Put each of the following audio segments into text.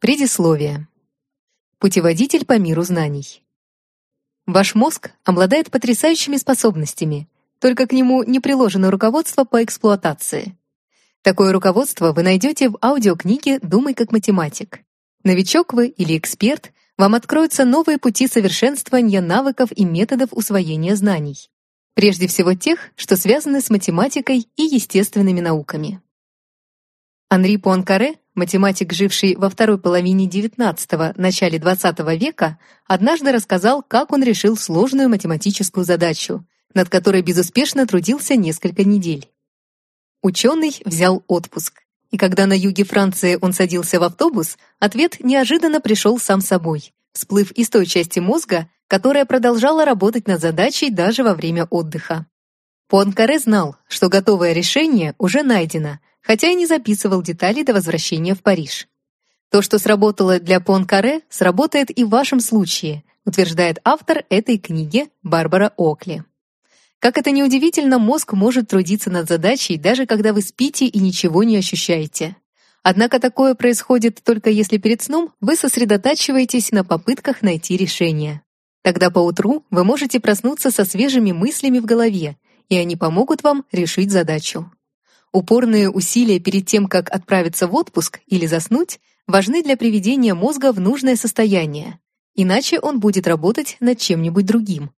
Предисловие. Путеводитель по миру знаний. Ваш мозг обладает потрясающими способностями, только к нему не приложено руководство по эксплуатации. Такое руководство вы найдете в аудиокниге «Думай как математик». Новичок вы или эксперт, вам откроются новые пути совершенствования навыков и методов усвоения знаний. Прежде всего тех, что связаны с математикой и естественными науками. Анри Пуанкаре математик, живший во второй половине XIX – начале XX века, однажды рассказал, как он решил сложную математическую задачу, над которой безуспешно трудился несколько недель. Ученый взял отпуск, и когда на юге Франции он садился в автобус, ответ неожиданно пришел сам собой, всплыв из той части мозга, которая продолжала работать над задачей даже во время отдыха. Пуанкаре знал, что готовое решение уже найдено – хотя и не записывал детали до возвращения в Париж. То, что сработало для Пуанкаре, сработает и в вашем случае, утверждает автор этой книги Барбара Окли. Как это ни удивительно, мозг может трудиться над задачей, даже когда вы спите и ничего не ощущаете. Однако такое происходит только если перед сном вы сосредотачиваетесь на попытках найти решение. Тогда поутру вы можете проснуться со свежими мыслями в голове, и они помогут вам решить задачу. Упорные усилия перед тем, как отправиться в отпуск или заснуть, важны для приведения мозга в нужное состояние, иначе он будет работать над чем-нибудь другим.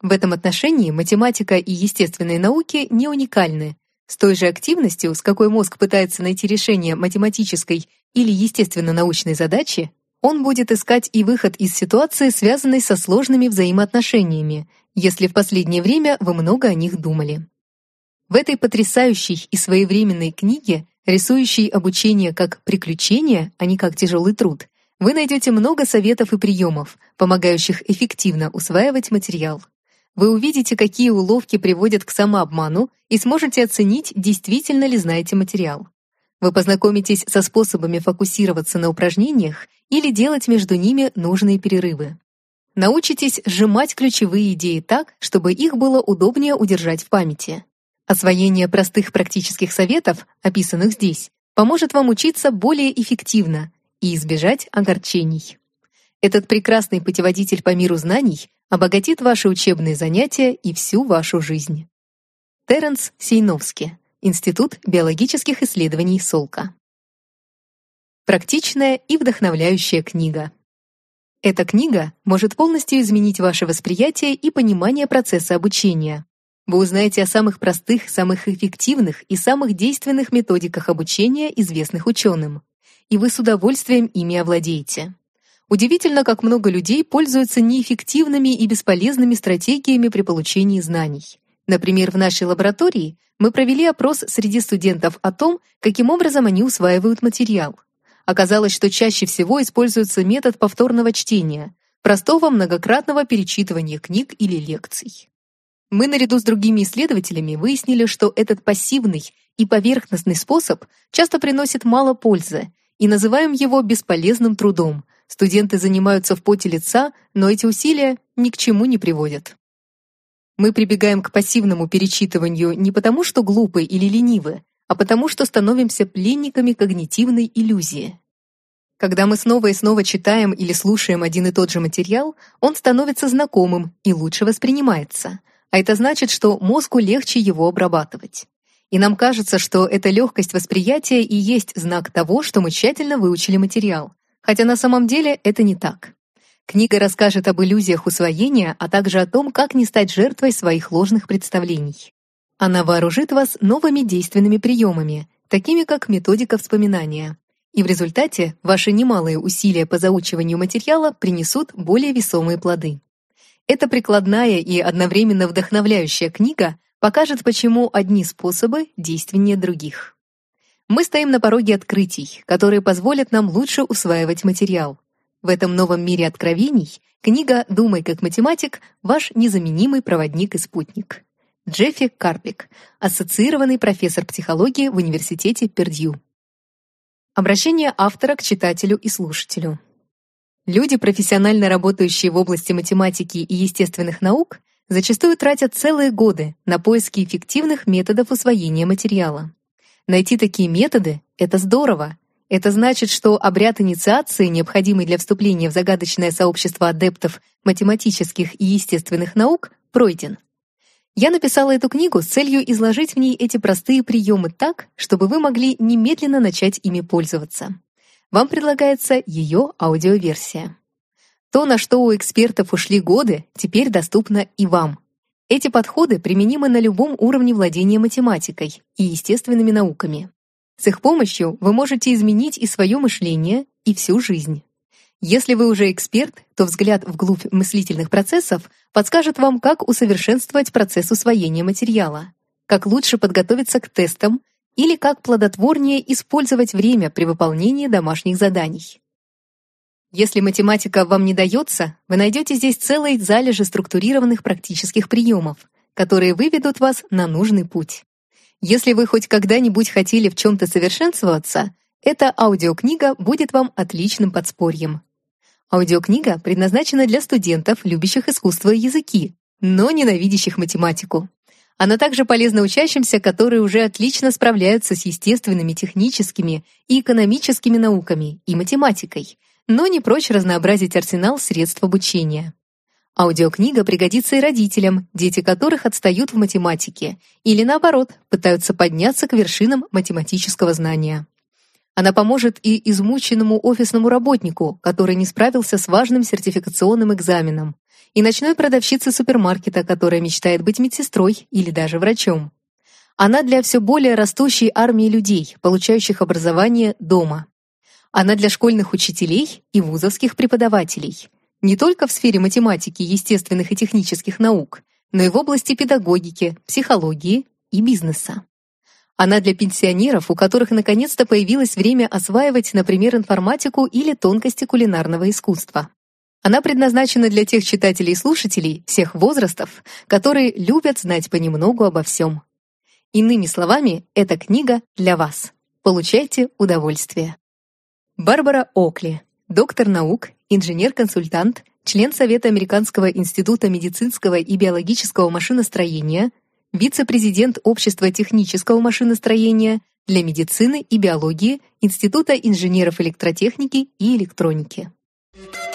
В этом отношении математика и естественные науки не уникальны. С той же активностью, с какой мозг пытается найти решение математической или естественно-научной задачи, он будет искать и выход из ситуации, связанной со сложными взаимоотношениями, если в последнее время вы много о них думали. В этой потрясающей и своевременной книге, рисующей обучение как приключение, а не как тяжелый труд, вы найдете много советов и приемов, помогающих эффективно усваивать материал. Вы увидите, какие уловки приводят к самообману и сможете оценить, действительно ли знаете материал. Вы познакомитесь со способами фокусироваться на упражнениях или делать между ними нужные перерывы. Научитесь сжимать ключевые идеи так, чтобы их было удобнее удержать в памяти. Освоение простых практических советов, описанных здесь, поможет вам учиться более эффективно и избежать огорчений. Этот прекрасный путеводитель по миру знаний обогатит ваши учебные занятия и всю вашу жизнь. Теренс Сейновский, Институт биологических исследований Солка. Практичная и вдохновляющая книга. Эта книга может полностью изменить ваше восприятие и понимание процесса обучения. Вы узнаете о самых простых, самых эффективных и самых действенных методиках обучения, известных ученым. И вы с удовольствием ими овладеете. Удивительно, как много людей пользуются неэффективными и бесполезными стратегиями при получении знаний. Например, в нашей лаборатории мы провели опрос среди студентов о том, каким образом они усваивают материал. Оказалось, что чаще всего используется метод повторного чтения, простого многократного перечитывания книг или лекций. Мы наряду с другими исследователями выяснили, что этот пассивный и поверхностный способ часто приносит мало пользы и называем его бесполезным трудом. Студенты занимаются в поте лица, но эти усилия ни к чему не приводят. Мы прибегаем к пассивному перечитыванию не потому, что глупы или ленивы, а потому, что становимся пленниками когнитивной иллюзии. Когда мы снова и снова читаем или слушаем один и тот же материал, он становится знакомым и лучше воспринимается – а это значит, что мозгу легче его обрабатывать. И нам кажется, что эта легкость восприятия и есть знак того, что мы тщательно выучили материал, хотя на самом деле это не так. Книга расскажет об иллюзиях усвоения, а также о том, как не стать жертвой своих ложных представлений. Она вооружит вас новыми действенными приемами, такими как методика вспоминания. И в результате ваши немалые усилия по заучиванию материала принесут более весомые плоды. Эта прикладная и одновременно вдохновляющая книга покажет, почему одни способы действеннее других. Мы стоим на пороге открытий, которые позволят нам лучше усваивать материал. В этом новом мире откровений книга «Думай как математик» — ваш незаменимый проводник и спутник. Джеффи Карпик, ассоциированный профессор психологии в Университете Пердью. Обращение автора к читателю и слушателю. Люди, профессионально работающие в области математики и естественных наук, зачастую тратят целые годы на поиски эффективных методов усвоения материала. Найти такие методы — это здорово, Это значит, что обряд инициации, необходимый для вступления в загадочное сообщество адептов математических и естественных наук, пройден. Я написала эту книгу с целью изложить в ней эти простые приемы так, чтобы вы могли немедленно начать ими пользоваться. Вам предлагается ее аудиоверсия. То, на что у экспертов ушли годы, теперь доступно и вам. Эти подходы применимы на любом уровне владения математикой и естественными науками. С их помощью вы можете изменить и свое мышление, и всю жизнь. Если вы уже эксперт, то взгляд вглубь мыслительных процессов подскажет вам, как усовершенствовать процесс усвоения материала, как лучше подготовиться к тестам или как плодотворнее использовать время при выполнении домашних заданий. Если математика вам не дается, вы найдете здесь целые залежи структурированных практических приемов, которые выведут вас на нужный путь. Если вы хоть когда-нибудь хотели в чем-то совершенствоваться, эта аудиокнига будет вам отличным подспорьем. Аудиокнига предназначена для студентов, любящих искусство и языки, но ненавидящих математику. Она также полезна учащимся, которые уже отлично справляются с естественными, техническими и экономическими науками и математикой, но не прочь разнообразить арсенал средств обучения. Аудиокнига пригодится и родителям, дети которых отстают в математике, или наоборот, пытаются подняться к вершинам математического знания. Она поможет и измученному офисному работнику, который не справился с важным сертификационным экзаменом, и ночной продавщице супермаркета, которая мечтает быть медсестрой или даже врачом. Она для все более растущей армии людей, получающих образование дома. Она для школьных учителей и вузовских преподавателей, не только в сфере математики, естественных и технических наук, но и в области педагогики, психологии и бизнеса. Она для пенсионеров, у которых наконец-то появилось время осваивать, например, информатику или тонкости кулинарного искусства. Она предназначена для тех читателей и слушателей всех возрастов, которые любят знать понемногу обо всем. Иными словами, эта книга для вас. Получайте удовольствие. Барбара Окли, доктор наук, инженер-консультант, член Совета Американского института медицинского и биологического машиностроения, вице-президент Общества технического машиностроения для медицины и биологии Института инженеров электротехники и электроники. Thank you.